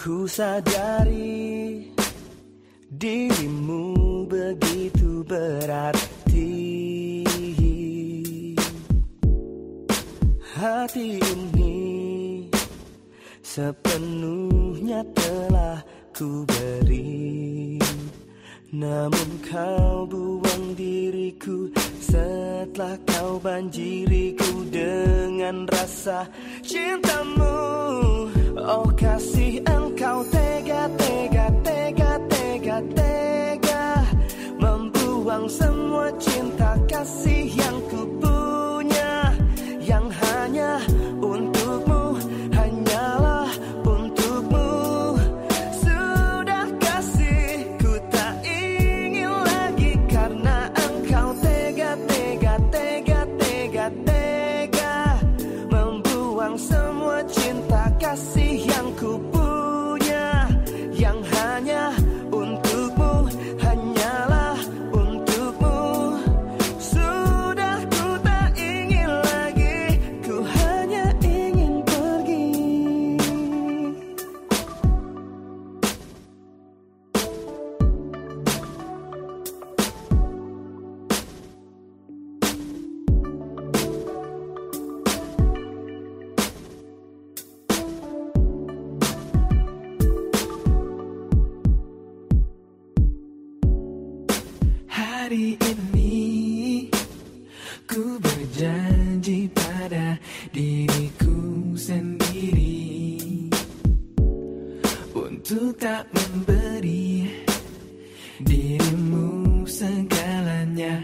Ku sadari dirimu begitu berarti. Hati ini sepenuhnya telah ku beri. Namun kau buang diriku setelah kau banjiriku dengan rasa cintamu. Oh kasih cinta kasih yang ku punya Yang hanya untukmu hanyalah untukmu. Sudah kasih ku tak ingin lagi Karena engkau tega tega tega tega tega Membuang semua cinta kasih yang ku punya Hari ini ku berjanji pada diriku sendiri untuk tak memberi dirimu segalanya